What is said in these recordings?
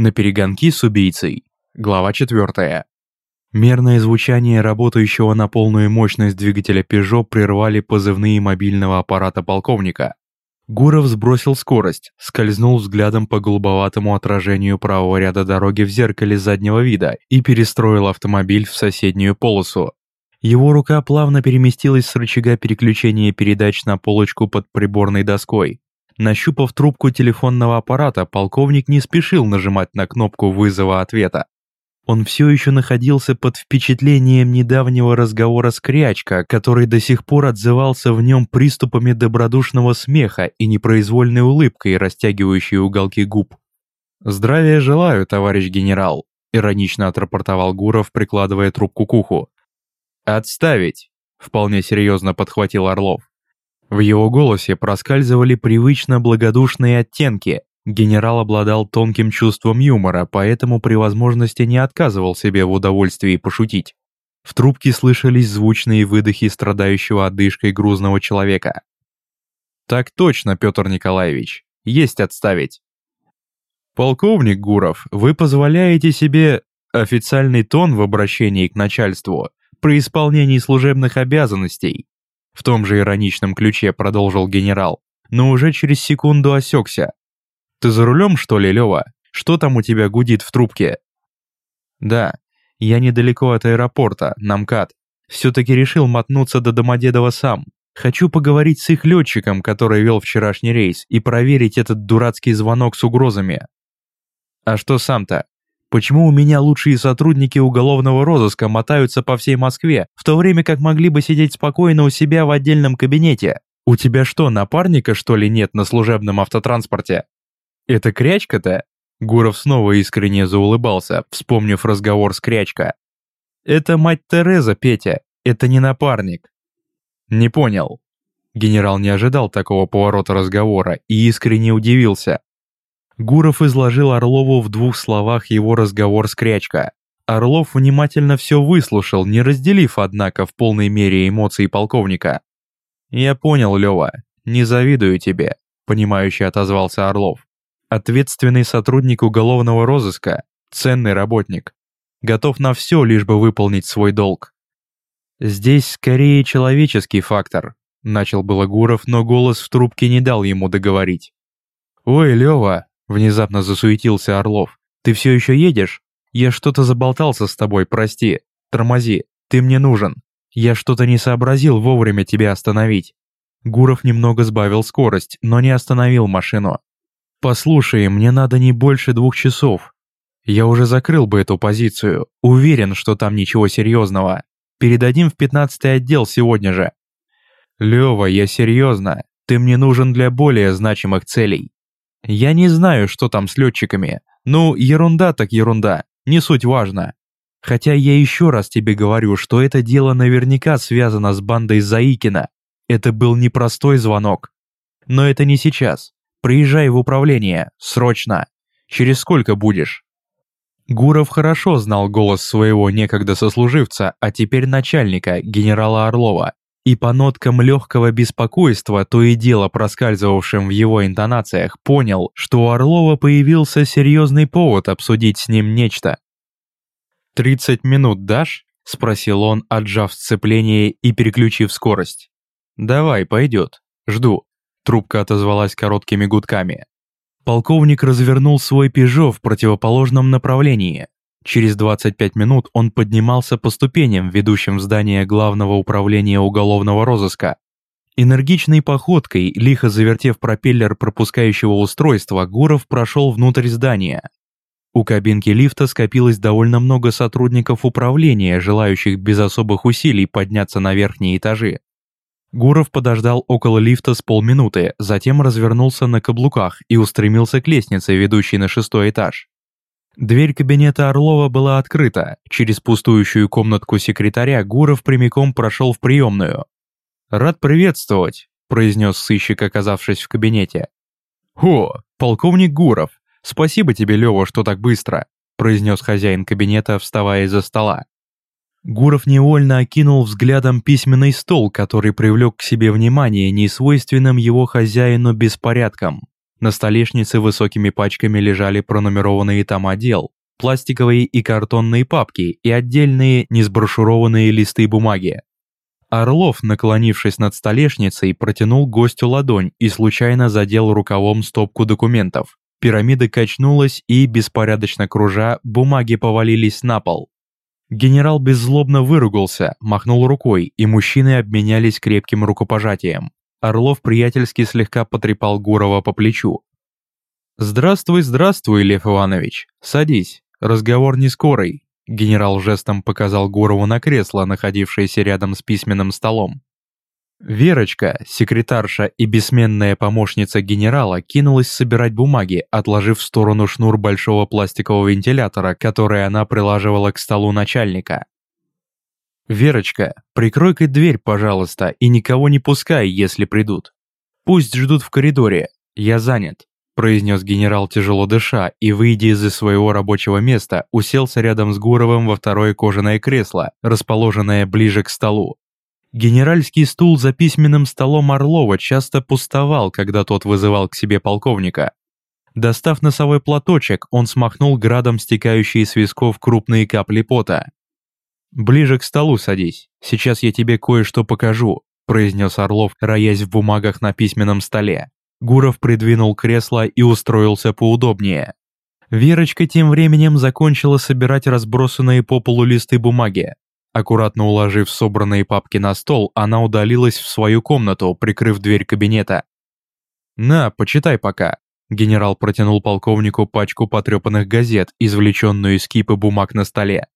На перегонки с убийцей. Глава 4. Мерное звучание работающего на полную мощность двигателя Peugeot прервали позывные мобильного аппарата полковника. Гуров сбросил скорость, скользнул взглядом по голубоватому отражению правого ряда дороги в зеркале заднего вида и перестроил автомобиль в соседнюю полосу. Его рука плавно переместилась с рычага переключения передач на полочку под приборной доской. Нащупав трубку телефонного аппарата, полковник не спешил нажимать на кнопку вызова ответа. Он все еще находился под впечатлением недавнего разговора с Крячко, который до сих пор отзывался в нем приступами добродушного смеха и непроизвольной улыбкой, растягивающей уголки губ. «Здравия желаю, товарищ генерал», — иронично отрапортовал Гуров, прикладывая трубку к уху. «Отставить», — вполне серьезно подхватил Орлов. В его голосе проскальзывали привычно благодушные оттенки. Генерал обладал тонким чувством юмора, поэтому при возможности не отказывал себе в удовольствии пошутить. В трубке слышались звучные выдохи страдающего одышкой грузного человека. «Так точно, Петр Николаевич. Есть отставить». «Полковник Гуров, вы позволяете себе официальный тон в обращении к начальству при исполнении служебных обязанностей?» В том же ироничном ключе продолжил генерал, но уже через секунду осекся. «Ты за рулем, что ли, Лева? Что там у тебя гудит в трубке?» «Да, я недалеко от аэропорта, на МКАД. Все-таки решил мотнуться до Домодедова сам. Хочу поговорить с их летчиком, который вел вчерашний рейс, и проверить этот дурацкий звонок с угрозами». «А что сам-то? Почему у меня лучшие сотрудники уголовного розыска мотаются по всей Москве, в то время как могли бы сидеть спокойно у себя в отдельном кабинете? У тебя что, напарника что ли нет на служебном автотранспорте? Это крячка-то? Гуров снова искренне заулыбался, вспомнив разговор с крячка. Это мать Тереза, Петя, это не напарник. Не понял. Генерал не ожидал такого поворота разговора и искренне удивился. Гуров изложил Орлову в двух словах его разговор с Крячко. Орлов внимательно все выслушал, не разделив, однако, в полной мере эмоции полковника. «Я понял, Лева, не завидую тебе», — понимающе отозвался Орлов. «Ответственный сотрудник уголовного розыска, ценный работник. Готов на все, лишь бы выполнить свой долг». «Здесь скорее человеческий фактор», — начал было Гуров, но голос в трубке не дал ему договорить. «Ой, Лева, Внезапно засуетился Орлов. «Ты все еще едешь? Я что-то заболтался с тобой, прости. Тормози, ты мне нужен. Я что-то не сообразил вовремя тебя остановить». Гуров немного сбавил скорость, но не остановил машину. «Послушай, мне надо не больше двух часов. Я уже закрыл бы эту позицию. Уверен, что там ничего серьезного. Передадим в пятнадцатый отдел сегодня же». «Лёва, я серьезно. Ты мне нужен для более значимых целей. Я не знаю, что там с летчиками. Ну, ерунда так ерунда, не суть важно. Хотя я еще раз тебе говорю, что это дело наверняка связано с бандой Заикина. Это был непростой звонок. Но это не сейчас. Приезжай в управление, срочно. Через сколько будешь? Гуров хорошо знал голос своего некогда сослуживца, а теперь начальника, генерала Орлова и по ноткам легкого беспокойства, то и дело проскальзывавшим в его интонациях, понял, что у Орлова появился серьезный повод обсудить с ним нечто. «Тридцать минут дашь?» – спросил он, отжав сцепление и переключив скорость. «Давай, пойдет. Жду», – трубка отозвалась короткими гудками. Полковник развернул свой «Пежо» в противоположном направлении, Через 25 минут он поднимался по ступеням, ведущим в здание Главного управления уголовного розыска. Энергичной походкой, лихо завертев пропеллер пропускающего устройства, Гуров прошел внутрь здания. У кабинки лифта скопилось довольно много сотрудников управления, желающих без особых усилий подняться на верхние этажи. Гуров подождал около лифта с полминуты, затем развернулся на каблуках и устремился к лестнице, ведущей на шестой этаж. Дверь кабинета Орлова была открыта. Через пустующую комнатку секретаря Гуров прямиком прошел в приемную. «Рад приветствовать», – произнес сыщик, оказавшись в кабинете. «О, полковник Гуров, спасибо тебе, Лева, что так быстро», – произнес хозяин кабинета, вставая из-за стола. Гуров невольно окинул взглядом письменный стол, который привлек к себе внимание несвойственным его хозяину беспорядком. На столешнице высокими пачками лежали пронумерованные тома дел, пластиковые и картонные папки и отдельные несброшурованные листы бумаги. Орлов, наклонившись над столешницей, протянул гостю ладонь и случайно задел рукавом стопку документов. Пирамида качнулась и, беспорядочно кружа, бумаги повалились на пол. Генерал беззлобно выругался, махнул рукой, и мужчины обменялись крепким рукопожатием. Орлов приятельски слегка потрепал Гурова по плечу. «Здравствуй, здравствуй, Лев Иванович. Садись. Разговор не скорый». Генерал жестом показал Гурову на кресло, находившееся рядом с письменным столом. Верочка, секретарша и бессменная помощница генерала, кинулась собирать бумаги, отложив в сторону шнур большого пластикового вентилятора, который она прилаживала к столу начальника. «Верочка, прикрой-ка дверь, пожалуйста, и никого не пускай, если придут. Пусть ждут в коридоре, я занят», произнес генерал тяжело дыша и, выйдя из-за своего рабочего места, уселся рядом с Гуровым во второе кожаное кресло, расположенное ближе к столу. Генеральский стул за письменным столом Орлова часто пустовал, когда тот вызывал к себе полковника. Достав носовой платочек, он смахнул градом стекающие с висков крупные капли пота. «Ближе к столу садись, сейчас я тебе кое-что покажу», произнес Орлов, роясь в бумагах на письменном столе. Гуров придвинул кресло и устроился поудобнее. Верочка тем временем закончила собирать разбросанные по полу листы бумаги. Аккуратно уложив собранные папки на стол, она удалилась в свою комнату, прикрыв дверь кабинета. «На, почитай пока». Генерал протянул полковнику пачку потрепанных газет, извлеченную из кипы бумаг на столе.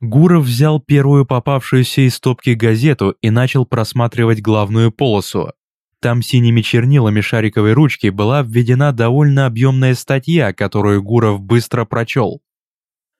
Гуров взял первую попавшуюся из стопки газету и начал просматривать главную полосу. Там синими чернилами шариковой ручки была введена довольно объемная статья, которую Гуров быстро прочел.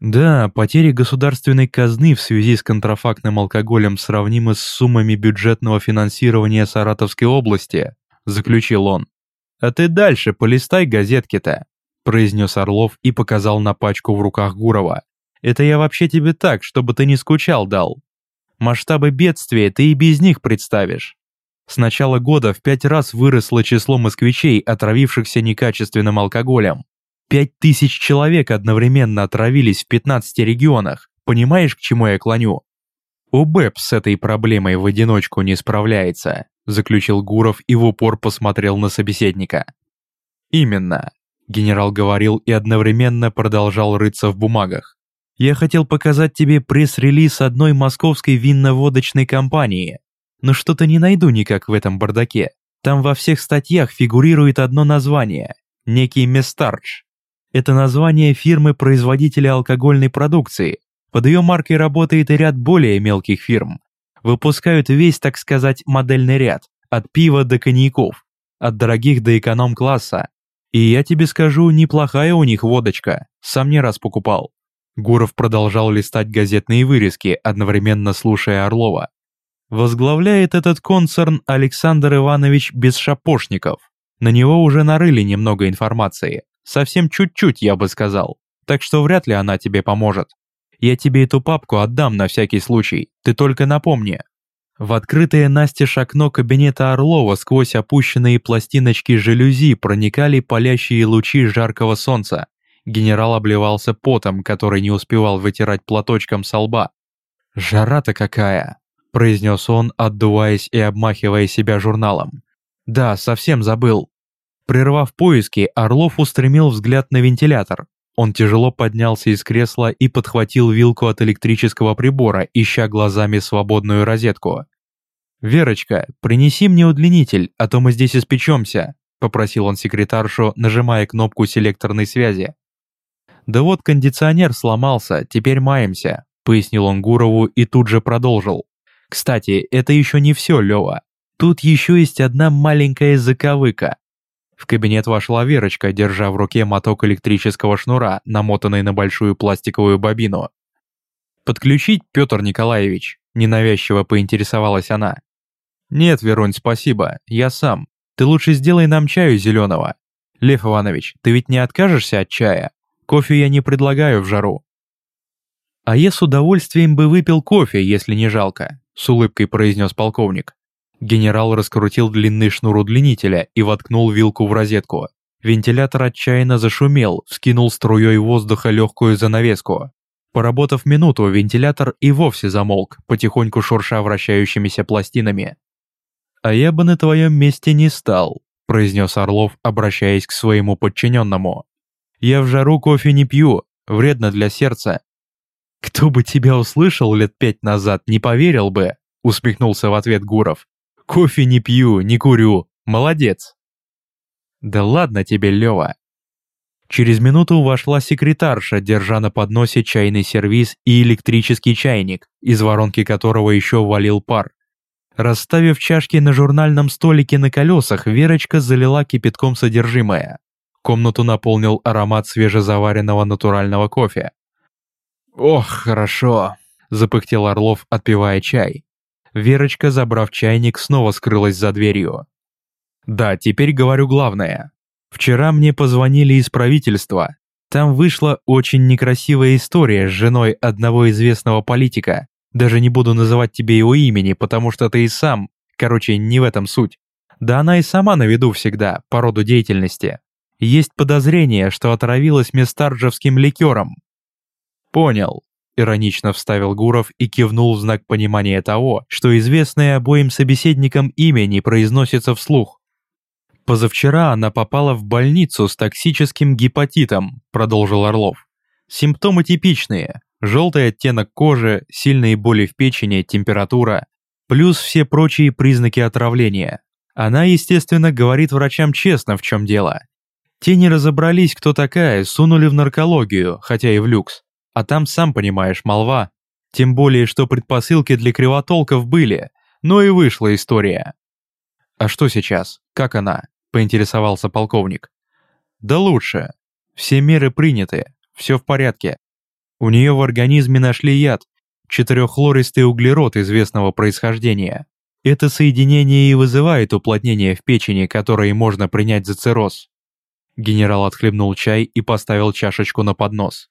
Да, потери государственной казны в связи с контрафактным алкоголем сравнимы с суммами бюджетного финансирования Саратовской области, заключил он. А ты дальше полистай газетки-то, произнес Орлов и показал на пачку в руках Гурова. Это я вообще тебе так, чтобы ты не скучал дал. Масштабы бедствия ты и без них представишь. С начала года в пять раз выросло число москвичей, отравившихся некачественным алкоголем. Пять тысяч человек одновременно отравились в 15 регионах. Понимаешь, к чему я клоню? ОБЭП с этой проблемой в одиночку не справляется, заключил Гуров и в упор посмотрел на собеседника. Именно. Генерал говорил и одновременно продолжал рыться в бумагах. Я хотел показать тебе пресс-релиз одной московской винно-водочной компании, но что-то не найду никак в этом бардаке. Там во всех статьях фигурирует одно название – некий Местардж. Это название фирмы-производителя алкогольной продукции. Под ее маркой работает и ряд более мелких фирм. Выпускают весь, так сказать, модельный ряд, от пива до коньяков, от дорогих до эконом-класса. И я тебе скажу, неплохая у них водочка, сам не раз покупал. Гуров продолжал листать газетные вырезки, одновременно слушая Орлова. Возглавляет этот концерн Александр Иванович Бесшапошников. На него уже нарыли немного информации. Совсем чуть-чуть, я бы сказал. Так что вряд ли она тебе поможет. Я тебе эту папку отдам на всякий случай, ты только напомни. В открытое настежь окно кабинета Орлова сквозь опущенные пластиночки жалюзи проникали палящие лучи жаркого солнца. Генерал обливался потом, который не успевал вытирать платочком со лба. «Жара-то какая!» – произнес он, отдуваясь и обмахивая себя журналом. «Да, совсем забыл». Прервав поиски, Орлов устремил взгляд на вентилятор. Он тяжело поднялся из кресла и подхватил вилку от электрического прибора, ища глазами свободную розетку. «Верочка, принеси мне удлинитель, а то мы здесь испечемся», – попросил он секретаршу, нажимая кнопку селекторной связи. «Да вот кондиционер сломался, теперь маемся», — пояснил он Гурову и тут же продолжил. «Кстати, это еще не все, Лева. Тут еще есть одна маленькая заковыка». В кабинет вошла Верочка, держа в руке моток электрического шнура, намотанный на большую пластиковую бобину. «Подключить, Петр Николаевич?» – ненавязчиво поинтересовалась она. «Нет, Веронь, спасибо, я сам. Ты лучше сделай нам чаю зеленого. Лев Иванович, ты ведь не откажешься от чая?» Кофе я не предлагаю в жару». «А я с удовольствием бы выпил кофе, если не жалко», — с улыбкой произнес полковник. Генерал раскрутил длинный шнур удлинителя и воткнул вилку в розетку. Вентилятор отчаянно зашумел, вскинул струей воздуха легкую занавеску. Поработав минуту, вентилятор и вовсе замолк, потихоньку шурша вращающимися пластинами. «А я бы на твоем месте не стал», – произнес Орлов, обращаясь к своему подчиненному. «Я в жару кофе не пью, вредно для сердца». «Кто бы тебя услышал лет пять назад, не поверил бы», – усмехнулся в ответ Гуров. «Кофе не пью, не курю. Молодец». «Да ладно тебе, Лёва», Через минуту вошла секретарша, держа на подносе чайный сервиз и электрический чайник, из воронки которого еще валил пар. Расставив чашки на журнальном столике на колесах, Верочка залила кипятком содержимое. Комнату наполнил аромат свежезаваренного натурального кофе. «Ох, хорошо!» – запыхтел Орлов, отпивая чай. Верочка, забрав чайник, снова скрылась за дверью. «Да, теперь говорю главное. Вчера мне позвонили из правительства. Там вышла очень некрасивая история с женой одного известного политика. Даже не буду называть тебе его имени, потому что ты и сам... Короче, не в этом суть. Да она и сама на виду всегда, по роду деятельности. Есть подозрение, что отравилась местарджевским ликером. Понял. Иронично вставил Гуров и кивнул в знак понимания того, что известное обоим собеседникам имя не произносится вслух. «Позавчера она попала в больницу с токсическим гепатитом», – продолжил Орлов. «Симптомы типичные. Желтый оттенок кожи, сильные боли в печени, температура, плюс все прочие признаки отравления. Она, естественно, говорит врачам честно, в чем дело. Те не разобрались, кто такая, сунули в наркологию, хотя и в люкс. А там, сам понимаешь, молва. Тем более, что предпосылки для кривотолков были, но и вышла история. А что сейчас? Как она? поинтересовался полковник. «Да лучше. Все меры приняты, все в порядке. У нее в организме нашли яд, четыреххлористый углерод известного происхождения. Это соединение и вызывает уплотнение в печени, которое можно принять за цирроз». Генерал отхлебнул чай и поставил чашечку на поднос.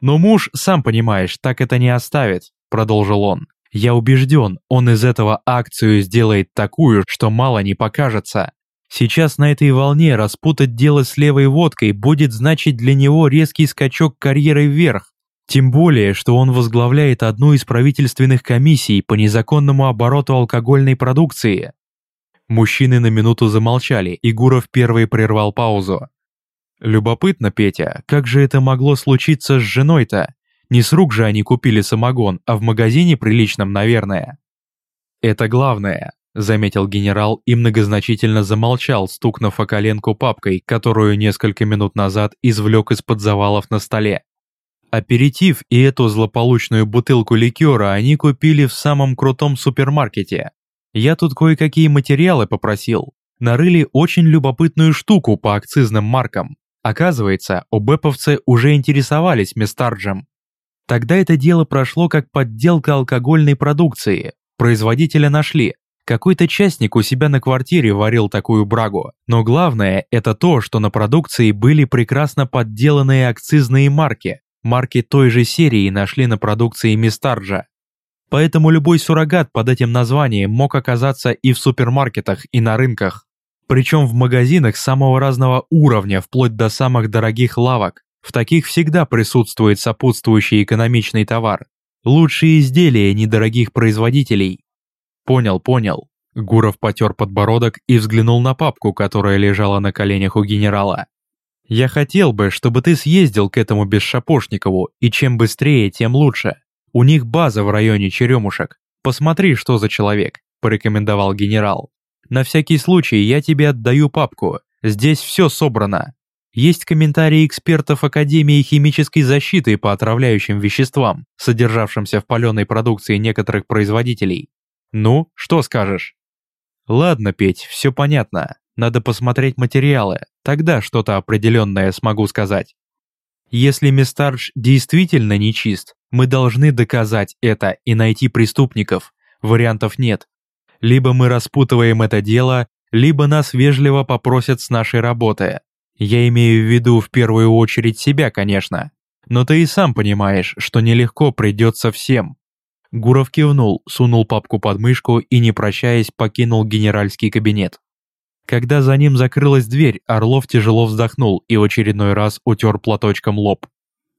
«Но муж, сам понимаешь, так это не оставит», — продолжил он. «Я убежден, он из этого акцию сделает такую, что мало не покажется. Сейчас на этой волне распутать дело с левой водкой будет значить для него резкий скачок карьеры вверх. Тем более, что он возглавляет одну из правительственных комиссий по незаконному обороту алкогольной продукции. Мужчины на минуту замолчали, и Гуров первый прервал паузу. «Любопытно, Петя, как же это могло случиться с женой-то? Не с рук же они купили самогон, а в магазине приличном, наверное». «Это главное. — заметил генерал и многозначительно замолчал, стукнув о коленку папкой, которую несколько минут назад извлек из-под завалов на столе. Аперитив и эту злополучную бутылку ликера они купили в самом крутом супермаркете. Я тут кое-какие материалы попросил. Нарыли очень любопытную штуку по акцизным маркам. Оказывается, обэповцы уже интересовались Местарджем. Тогда это дело прошло как подделка алкогольной продукции. Производителя нашли, какой-то частник у себя на квартире варил такую брагу, но главное это то, что на продукции были прекрасно подделанные акцизные марки. Марки той же серии нашли на продукции Мистарджа. Поэтому любой суррогат под этим названием мог оказаться и в супермаркетах, и на рынках. Причем в магазинах самого разного уровня, вплоть до самых дорогих лавок. В таких всегда присутствует сопутствующий экономичный товар. Лучшие изделия недорогих производителей, «Понял, понял». Гуров потер подбородок и взглянул на папку, которая лежала на коленях у генерала. «Я хотел бы, чтобы ты съездил к этому Бесшапошникову, и чем быстрее, тем лучше. У них база в районе Черемушек. Посмотри, что за человек», – порекомендовал генерал. «На всякий случай я тебе отдаю папку. Здесь все собрано. Есть комментарии экспертов Академии химической защиты по отравляющим веществам, содержавшимся в паленой продукции некоторых производителей. Ну, что скажешь? Ладно, Петь, все понятно. Надо посмотреть материалы, тогда что-то определенное смогу сказать. Если Мистардж действительно нечист, мы должны доказать это и найти преступников. Вариантов нет. Либо мы распутываем это дело, либо нас вежливо попросят с нашей работы. Я имею в виду в первую очередь себя, конечно. Но ты и сам понимаешь, что нелегко придется всем. Гуров кивнул, сунул папку под мышку и, не прощаясь, покинул генеральский кабинет. Когда за ним закрылась дверь, Орлов тяжело вздохнул и в очередной раз утер платочком лоб.